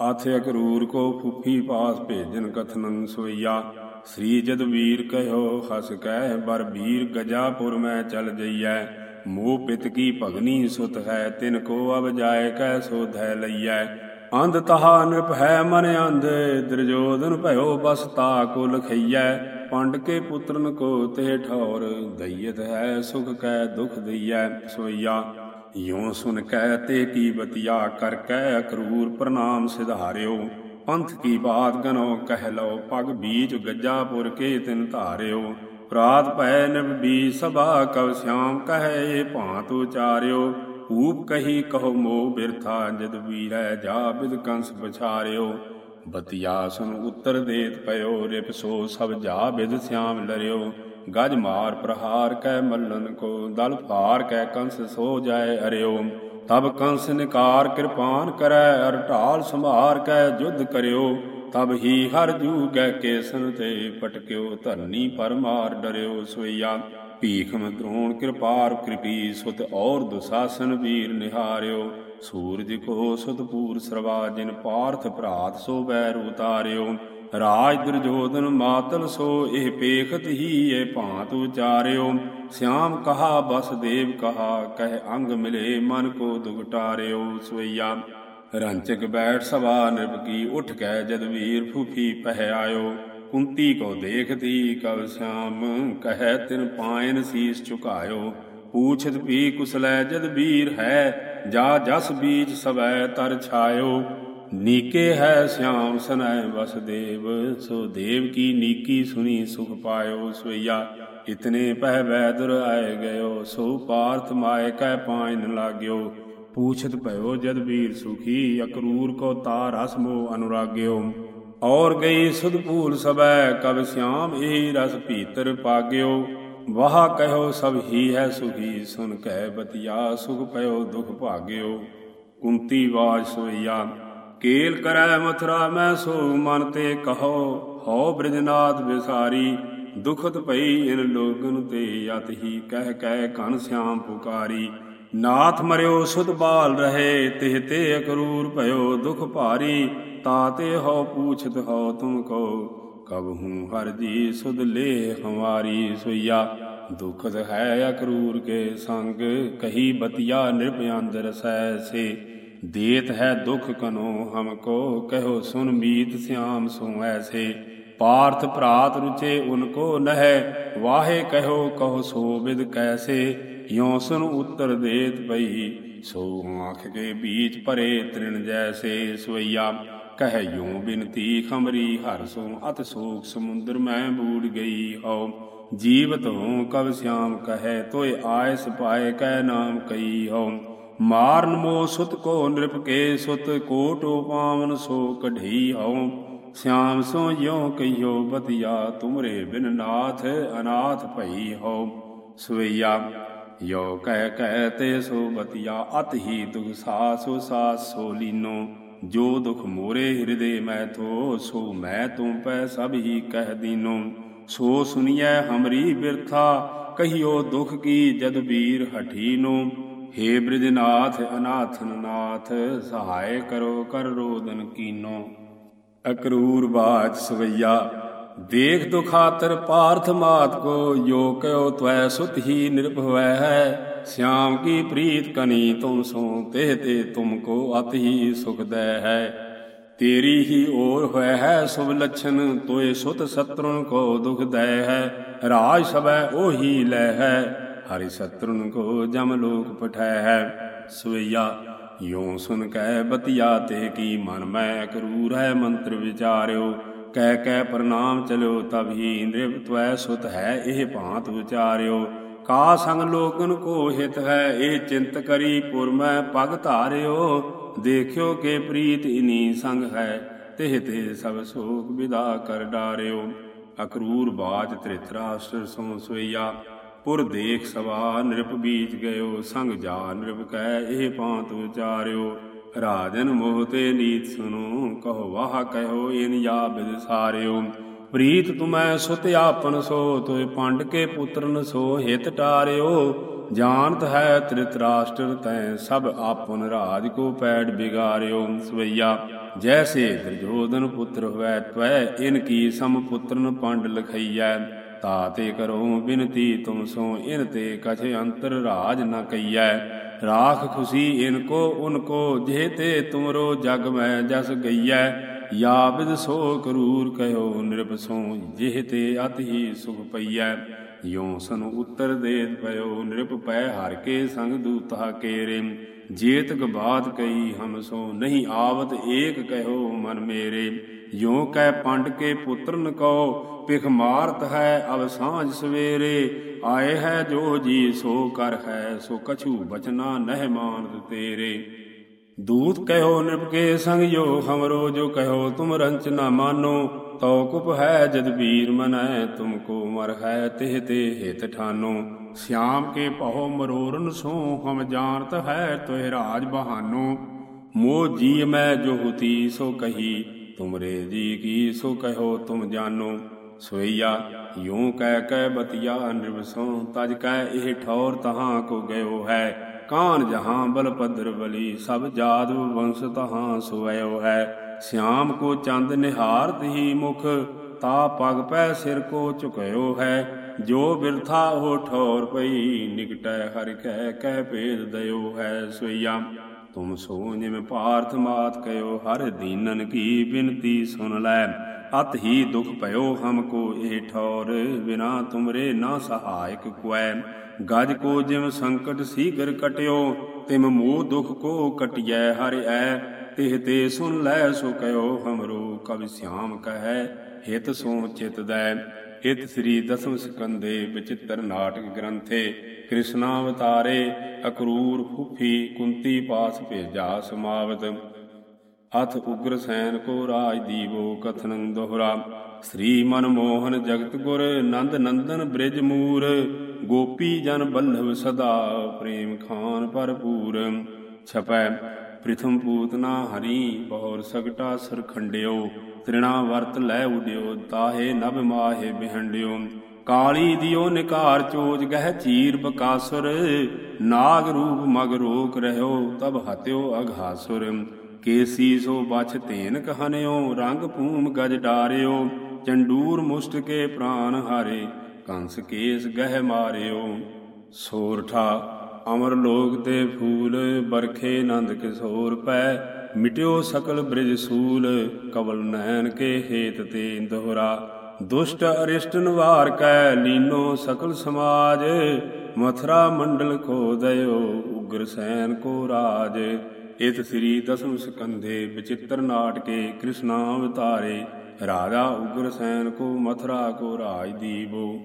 ਆਥ ਅਕਰੂਰ ਕੋ ਫੁੱਫੀ ਪਾਸ ਭੇਜਨ ਕਥਨੰ ਸੋਈਆ। ਸ੍ਰੀ ਜਦਵੀਰ ਕਹਿਓ, ਹਸ ਕਹਿ, ਬਰ ਵੀਰ ਗਜਾਪੁਰ ਮੈਂ ਚਲ ਜਈਐ। ਮੋਹ ਪਿਤ ਕੀ ਭਗਨੀ ਸੁਤ ਹੈ, ਤਿਨ ਕੋ ਅਬ ਜਾਏ ਕੈ ਸੋਧੈ ਲਈਐ। ਅੰਧ ਤਹਾ ਨਿਰਭ ਹੈ ਮਨ ਅੰਧ ਦਰਜੋਦਨ ਭਇਓ ਬਸ ਤਾ ਕੋ ਲਖਈਐ। ਪੰਡ ਕੇ ਪੁੱਤਰਨ ਕੋ ਤੇ ਠੌਰ ਦਈਤ ਹੈ ਸੁਖ ਕੈ ਦੁਖ ਦਈਐ। ਸੋਈਆ ਯੋਂ ਸੁਨ ਕੈ ਤੇ ਕੀ ਬਤਿਆ ਕਰ ਕੈ ਅਕਰੂਰ ਪ੍ਰਣਾਮ ਸਿਧਾਰਿਓ। ਪੰਥ ਕੀ ਬਾਤ ਗਨੋ ਕਹਿ ਲਓ, ਪਗ ਬੀਜ ਗੱਜਾਪੁਰ ਕੇ ਤਿਨ ਧਾਰਿਓ। ਪ੍ਰਾਤ ਭੈ ਨਿਬੀ ਸਭਾ ਕਵ ਸਿਆਮ ਕਹੈ ਭਾਂਤ ਉਚਾਰਿਓ। ਊਪ ਕਹੀ ਕਹੋ ਮੋ ਬਿਰਥਾ, ਜਦ ਵੀਰੈ ਜਾ ਬਿਦ ਕੰਸ ਪਛਾਰਿਓ। ਬਤਿਆ ਸੁਨ ਉੱਤਰ ਦੇਤ ਪਇਓ, ਰਿਪ ਸੋ ਸਭ ਜਾ ਬਿਦ ਸਿਆਮ ਲਰਿਓ। ਗਜ ਮਾਰ ਪ੍ਰਹਾਰ ਕੈ ਮੱਲਨ ਕੋ, ਦਲ ਭਾਰ ਕੈ ਕੰਸ ਸੋ ਜਾਏ ਅਰਿਓ। ਤਬ ਕੰਸ ਨਿਕਾਰ ਕਿਰਪਾਨ ਕਰੈ, ਅਰ ਢਾਲ ਸੰਭਾਰ ਕੈ ਜੁਧ ਕਰਿਓ। ਤਬ ਹੀ ਹਰ ਜੂ ਗੈ ਕੇਸਨ ਤੇ ਪਟਕਿਓ ਧਰਨੀ ਪਰਮਾਰ ਡਰਿਓ ਸੋਈਆ। ਭੀਖਮ ਦ੍ਰੋਣ ਕਿਰਪਾਰ ਕਿਰਪੀ ਸੁਤ ਔਰ ਦੁਸਾਸਨ ਵੀਰ ਨਿਹਾਰਿਓ। ਸੂਰਜ ਕੋ ਸੁਤਪੂਰ ਸਰਵਾ, ਜਿਨ ਪਾਰਥ ਭਰਾਤ ਸੋ ਬੈਰ ਉਤਾਰਿਓ। ਰਾਜ ਦੁਰਜੋਧਨ ਮਾਤਲ ਸੋ ਇਹ ਪੇਖਤ ਹੀ ਇਹ ਭਾਂਤ ਉਚਾਰਿਓ। ਸਿਆਮ ਕਹਾ, ਬਸ ਦੇਵ ਕਹਾ, ਕਹਿ ਅੰਗ ਮਿਲੇ ਮਨ ਕੋ ਦੁਗਟਾਰਿਓ ਸਵਈਆ। ਰੰਚਕ ਬੈਠ ਸਭਾ ਨਿਰਭਕੀ ਉਠ ਕੈ ਜਦ ਵੀਰ ਫੂਫੀ ਪਹਿ ਆਇਓ। ਕੁੰਤੀ ਕੋ ਦੇਖਤੀ ਕਵ ਸਿਆਮ, ਕਹਿ ਤਿਨ ਪਾਇਨ ਸੀਸ ਝੁਕਾਇਓ। ਪੂਛਤ ਵੀ ਕੁਸਲੈ ਜਦ ਵੀਰ ਹੈ, ਜਾ ਜਸ ਬੀਜ ਸਵੈ ਤਰ ਛਾਇਓ। ਨੀਕੇ ਹੈ ਸਿਆਮ ਸਨੈ ਵਸਦੇਵ, ਸੋ ਦੇਵ ਕੀ ਨੀਕੀ ਸੁਣੀ ਸੁਖ ਪਾਇਓ ਸਵਈਆ। ਇਤਨੇ ਪਹਿ ਵੈਦਰ ਆਏ ਗਇਓ, ਸੋ ਪਾਰਥ ਮਾਇ ਕੈ ਪਾਇਨ ਲਾਗਿਓ। ਪੂਛਤ ਭਇਓ ਜਦ ਵੀਰ ਸੁਖੀ, ਅਕਰੂਰ ਕੋ ਤਾਰ ਹਸਮੋ ਅਨੁਰਾਗਿਓ। ਔਰ ਗਈ ਸੁਧ ਭੂਲ ਸਬੈ ਕਬ ਸਿਆਮ ਇਹੀ ਰਸ ਭੀਤਰ ਪਾਗਿਓ। ਵਾਹ ਕਹਿਓ ਸਭ ਹੀ ਹੈ ਸੁਖੀ, ਸੁਨ ਕਹਿ ਬਤਿਆ, ਸੁਖ ਪਇਓ ਦੁਖ ਭਾਗਿਓ। ਕੁੰਤੀ ਵਾਜ ਸੋਈਆ ਕੇਲ ਕਰੈ ਮਥੁਰਾ, ਮੈਂ ਸੋ ਮਨ ਤੇ ਕਹੋ ਹਉ ਬ੍ਰਿਜਨਾਥ ਵਿਸਾਰੀ, ਦੁਖਤ ਭਈ ਇਨ ਲੋਗਨ ਤੇ ਅਤ ਹੀ ਕਹਿ ਕਹਿ ਕਨ ਸਿਆਮ ਪੁਕਾਰੀ। ਨਾਥ ਮਰਿਓ, ਸੁਧ ਬਾਲ ਰਹੇ, ਤਿਹ ਤੇ ਅਕਰੂਰ ਭਇਓ, ਦੁਖ ਭਾਰੀ ਤਾਤੇ ਹੋ ਪੂਛਤ ਹੋ ਤੁਮ ਕੋ। ਕਬ ਹੂੰ ਹਰ ਜੀ ਸੁਧ ਲੇ ਹਮਾਰੀ ਸੁਈਆ ਦੁਖਦ ਹੈ ਅਕਰੂਰ ਕੇ ਸੰਗ, ਕਹੀ ਬਤਿਆ ਨਿਰਭਯੰਦਰ ਸੈ ਸੇ। ਦੇਤ ਹੈ ਦੁਖ ਕਨੋ ਹਮਕੋ ਕਹੋ ਸੁਨ ਮੀਤ ਸਿਆਮ ਸੋ ਐਸੇ। ਪਾਰਥ ਭਰਾਤ ਰੁਚੇ ਉਨਕੋ ਨਹਿ, ਵਾਹੇ ਕਹੋ ਕਹੋ ਸੋ ਬਿਦ ਕੈਸੇ। ਯੋ ਸੁਨ ਉੱਤਰ ਦੇਤ ਪਈ, ਸੋ ਆਖ ਕੇ ਬੀਚ ਭਰੇ ਤ੍ਰਿਣ ਜੈਸੇ ਸੋਈਆ ਕਹਿ ਯੋ ਬਿਨਤੀ ਖਮਰੀ ਹਰ ਸੋ, ਅਤ ਸੋਖ ਸਮੁੰਦਰ ਮੈਂ ਬੂੜ ਗਈ ਹਉ ਜੀਵਤ ਹੂੰ ਕਬ ਸਿਆਮ ਕਹੈ ਤੋਏ ਆਏ ਸਪਾਏ ਕਹਿ ਨਾਮ ਕਈ ਹਉ ਮਾਰਨ ਮੋ ਸੁਤ ਕੋ ਨਿਰਪ ਸੁਤ ਕੋਟੋ ਪਾਵਨ ਸੋ ਕਢਈ ਹਉ ਸਿਆਮ ਸੋ ਜਿਉ ਕਈਓ ਬਤਿਆ, ਤੁਮਰੇ ਬਿਨ ਨਾਥ ਅਨਾਥ ਭਈ ਹਉ। ਸਵਈਆ, ਯੋ ਕਹਿ ਕਹਿ ਤੇ ਸੋ ਬਤਿਆ, ਅਤ ਹੀ ਦੁਖ ਸਾਸੋ ਸਾਸ ਲੀਨੋ। ਜੋ ਦੁਖ ਮੋਰੇ ਹਿਰਦੇ ਮੈਂ ਥੋ, ਸੋ ਮੈਂ ਤੂੰ ਪੈ ਸਭ ਹੀ ਕਹਿ ਦੀਨੋ। ਸੋ ਸੁਨੀਐ ਹਮਰੀ ਬਿਰਥਾ, ਕਹੀਓ ਦੁਖ ਕੀ ਜਦ ਵੀਰ ਹਠੀ हे ਬ੍ਰਿਜਨਾਥ ਅਨਾਥਨ ਨਾਥ, ਸਹਾਇ ਕਰੋ ਕਰ ਰੋਦਨ ਕੀਨੋ। ਅਕਰੂਰ ਬਾਜ ਸਵਈਆ, ਦੇਖ ਤੋ ਖਾਤਰ ਪਾਰਥ ਮਾਤ ਕੋ, ਜੋ ਕਉ ਤਵੈ ਸੁਤ ਹੀ ਨਿਰਭਵੈ ਹੈ। ਸ਼ਾਮ ਕੀ ਪ੍ਰੀਤ ਕਨੀ ਤੁਮ ਸੋ, ਤੇ ਤੇ ਤੁਮ ਕੋ ਅਤ ਹੀ ਸੁਖ ਦੈ ਹੈ। ਤੇਰੀ ਹੀ ਔਰ ਹੋਇ ਹੈ ਸੁਭ ਲਛਨ ਤੋਏ ਸੁਤ ਸਤਰੁਨ ਕੋ ਦੁਖ ਦੈ ਹੈ। ਰਾਜ ਸਭੈ ਉਹੀ ਲੈ ਹੈ। ਹਰਿ ਸਤਰੁਨ ਕੋ ਜਮ ਲੋਕ ਪਠੈ ਹੈ ਸਵਈਆ ਯੋ ਸੁਨ ਕੈ ਬਤਿਆ ਤੇ ਕੀ ਮਨ ਮੈਂ ਕਰੂਰ ਹੈ ਮੰਤਰ ਵਿਚਾਰਿਓ ਕਹਿ ਕਹਿ ਪ੍ਰਣਾਮ ਚਲਿਓ ਤਬ ਹੀ ਨਿਰਭ ਤਵੈ ਸੁਤ ਹੈ ਇਹ ਭਾਂਤ ਵਿਚਾਰਿਓ। ਕਾ ਸੰਗ ਲੋਕਨ ਕੋ ਹਿਤ ਹੈ ਇਹ ਚਿੰਤ ਕਰੀ ਪੁਰ ਮੈਂ ਪਗ ਧਾਰਿਓ, ਦੇਖਿਓ ਕੇ ਪ੍ਰੀਤ ਇਨੀ ਸੰਗ ਹੈ, ਤਿਹ ਤੇ ਸਭ ਸੋਖ ਵਿਦਾ ਕਰ ਡਾਰਿਓ। ਅਕਰੂਰ ਬਾਜ ਤ੍ਰਿਤਰਾਸ਼ਟਰ ਸੋ ਸੋਈਆ ਪੁਰ ਦੇਖ ਸਵਾ ਨਿਰਪ ਬੀਜ ਗਇਓ, ਸੰਗ ਜਾ ਨਿਰਪ ਕੈ ਇਹ ਪਾਂਤ ਵਿਚਾਰਿਓ। ਰਾਜਨ ਮੋਹ ਤੇ ਨੀਤ ਸੁਨੋ ਕਹੋ ਵਾਹ ਕਹਿਓ ਇਨ ਜਾ ਬਿਦ ਸਾਰਿਓ। ਪ੍ਰੀਤ ਤੁਮੈ ਸੁਤ ਆਪਨ ਸੋ ਤੋਏ ਪੰਡ ਕੇ ਪੁੱਤਰਨ ਸੋ ਹਿਤ ਟਾਰਿਓ। ਜਾਣਤ ਹੈ ਤ੍ਰਿਤਰਾਸ਼ਟਰ ਤੈ ਸਭ ਆਪਨ ਰਾਜ ਕੋ ਪੈੜ ਬਿਗਾਰਿਓ। ਸਵਈਆ, ਜੈਸੇ ਦਰਜੋਦਨ ਪੁੱਤਰ ਹੋਵੈ, ਤਵੈ ਇਨ ਕੀ ਸਮ ਪੁੱਤਰਨ ਪੰਡ ਲਖਈਐ। ਤਾਤੇ ਕਰੋ ਬਿਨਤੀ ਤੁਮ ਸੋ ਇਨ ਤੇ ਕਛ ਅੰਤਰ ਰਾਜ ਨ ਕਈਐ। ਰਾਖ ਖੁਸ਼ੀ ਇਨ ਕੋ, ਉਨ ਕੋ ਜੇ ਤੇ ਤੁਮਰੋ ਜਗ ਮੈਂ ਜਸ ਗਈਐ। ਯਾ ਬਿਦ ਸੋ ਕਰੂਰ ਕਹਿਓ ਨਿਰਪਸੋ ਜਿਹ ਤੇ ਅਤ ਹੀ ਸੁਖ ਪਈਐ। ਯੋ ਸਨ ਉੱਤਰ ਦੇ ਪਇਓ ਨਿਰਪ ਪੈ, ਹਰ ਕੇ ਸੰਗ ਦੂਤਾ ਕੇਰੇ। ਜੇਤਕ ਬਾਤ ਕਈ ਹਮ ਸੋ, ਨਹੀਂ ਆਵਤ ਏਕ ਕਹਿਓ ਮਨ ਮੇਰੇ। ਯੋ ਕਹਿ ਪੰਡ ਕੇ ਪੁੱਤਰਨ ਕੋ ਪਿਖ ਮਾਰਤ ਹੈ ਅਬ ਸਾਂਝ ਸਵੇਰੇ। ਆਏ ਹੈ ਜੋ ਜੀ ਸੋ ਕਰ ਹੈ, ਸੋ ਕਛੂ ਬਚਨਾ ਨਹਿ ਮਾਨਤ ਤੇਰੇ। ਦੂਤ ਕਹਿਓ ਨਿਰਪਕੇ ਸੰਗ ਜੋ ਹਮਰੋ ਜੋ ਕਹਿਓ ਤੁਮ ਰੰਚ ਨਾ ਮਾਨੋ। ਤਉ ਕੁਪ ਹੈ ਜਦ ਵੀਰ ਮਨੈ, ਤੁਮ ਕੋ ਮਰ ਹੈ ਤਿਹ ਤੇ ਹਿਤ ਠਾਨੋ। ਸਿਆਮ ਕੇ ਪਹੋ ਮਰੋਰਨ ਸੋ, ਹਮ ਜਾਣਤ ਹੈ ਤੋਹਿ ਰਾਜ ਬਹਾਨੋ। ਮੋਹ ਜੀ ਮੈਂ ਜੋ ਹੁਤੀ, ਸੋ ਕਹੀ ਤੁਮਰੇ ਜੀ ਕੀ ਸੋ ਕਹਿਓ ਤੁਮ ਜਾਨੋ ਸੋਈਆ, ਯੂੰ ਕਹਿ ਕਹਿ ਬਤਿਆ ਨਿਰਵਸੋਂ ਤਜ ਕਹਿ ਇਹ ਠੌਰ ਤਹਾਂ ਕੋ ਗਇਓ ਹੈ। ਕਾਨ ਜਹਾਂ ਬਲ ਪਦਰ ਬਲੀ, ਸਭ ਜਾਦ ਵੰਸ ਤਹਾਂ ਸੁਵਿਓ ਹੈ। ਸਿਆਮ ਕੋ ਚੰਦ ਨਿਹਾਰਤ ਹੀ ਮੁਖ, ਤਾ ਪਗ ਪੈ ਸਿਰ ਕੋ ਝੁਕਿਓ ਹੈ। ਜੋ ਬਿਰਥਾ ਉਹ ਠੌਰ ਪਈ ਨਿਕਟੈ ਹਰਿ ਕਹਿ ਕਹਿ ਭੇਦ ਦਇਓ ਹੈ ਸੋਈਆ। ਤੁਮ ਸੋ ਜਿਵੇਂ ਭਾਰਤ ਮਾਤ ਕਯੋ ਹਰ ਦੀਨਨ ਕੀ ਬਿਨਤੀ ਸੁਨ ਲੈ। ਅਤ ਹੀ ਦੁਖ ਭਇਓ ਹਮ ਕੋ ਇਹ ਠੌਰ, ਬਿਨਾ ਤੁਮਰੇ ਨਾ ਸਹਾਇਕ ਕੁਐ। ਗਜ ਕੋ ਜਿਮ ਸੰਕਟ ਸੀਗਰ ਕਟਿਓ, ਤਿਮ ਮੋਹ ਦੁਖ ਕੋ ਕਟਿਐ ਹਰਿ ਐ। ਤਿਹ ਤੇ ਸੁਨ ਲੈ ਸੋ ਕਯੋ ਹਮਰੋ ਕਵਿ ਸਿਆਮ ਕਹੈ, ਹਿਤ ਸੋ ਚਿਤ ਦੈ। ਹਿਤ ਸ੍ਰੀ ਦਸਮ ਸਕੰਦੇ ਵਿਚਿਤ੍ਰ ਨਾਟਕ ਗ੍ਰੰਥੇ ਕ੍ਰਿਸ਼ਨਾ ਅਵਤਾਰੇ ਅਕਰੂਰ ਫੁਫੀ ਕੁੰਤੀ ਪਾਸ ਭੇਜਾ ਸਮਾਵਤ। ਅਥ ਉਗਰ ਸੈਨ ਕੋ ਰਾਜ ਦੀਵੋ ਕਥਨੰ ਦੋਹਰਾ। ਸ੍ਰੀ ਮਨ ਮੋਹਨ ਜਗਤ ਗੁਰ ਨੰਦ ਨੰਦਨ ਬ੍ਰਿਜ ਮੂਰ। ਗੋਪੀ ਜਨ ਬੱਲਭ ਸਦਾ ਪ੍ਰੇਮ ਖਾਨ ਭਰਪੂਰ। ਛਪੈ, ਪ੍ਰਿਥਮ ਪੂਤਨਾ ਹਰੀ ਬਹੁਰ ਸਗਟਾ ਸਰਖੰਡਿਓ ਤ੍ਰਿਣਾ ਵਰਤ ਲੈ ਉਡਿਓ, ਤਾਹੇ ਨਭ ਮਾਹੇ ਬਿਹੰਡਿਓ। ਕਾਲੀ ਦਿਓ ਨਿਕਾਰ ਚੋਜ ਗਹਿ ਚੀਰ ਬਕਾਸੁਰ। ਨਾਗ ਰੂਪ ਮਗ ਰੋਕ ਰਹਿਓ, ਤਬ ਹਤਿਓ ਅਘਾਸੁਰ। ਕੇਸੀ ਸੋ ਬਛ ਤੇਨ ਕਹਨਿਓ, ਰੰਗ ਭੂਮ ਗਜ ਡਾਰਿਓ, ਚੰਡੂਰ ਮੁਸ਼ਟ ਕੇ ਪ੍ਰਾਨ ਹਾਰੇ, ਕੰਸ ਕੇਸ ਗਹਿ ਮਾਰਿਓ। ਸੋਰਠਾ, ਅਮਰ ਲੋਕ ਤੇ ਫੂਲ, ਬਰਖੇ ਨੰਦ ਕਿਸ਼ੋਰ ਪੈ, ਮਿਟਿਓ ਸਕਲ ਬ੍ਰਿਜ ਸੂਲ, ਕਵਲ ਨੈਣ ਕੇ ਹੇਤ ਤੇ ਦੋਹਰਾ। ਦੁਸ਼ਟ ਅਰਿਸ਼ਟ ਨਿਵਾਰ ਕੈ, ਲੀਨੋ ਸਕਲ ਸਮਾਜ, ਮਥਰਾ ਮੰਡਲ ਕੋ ਦਇਓ ਉਗਰ ਸੈਨ ਕੋ ਰਾਜ। ਇਤ ਸ੍ਰੀ ਦਸਮ ਸਕੰਧੇ ਵਿਚਿਤ੍ਰ ਨਾਟਕੇ ਕ੍ਰਿਸ਼ਨਾ ਅਵਤਾਰੇ ਰਾਜਾ ਉਗਰ ਸੈਨ ਕੋ ਮਥਰਾ ਕੋ ਰਾਜ ਦੀਵੋ।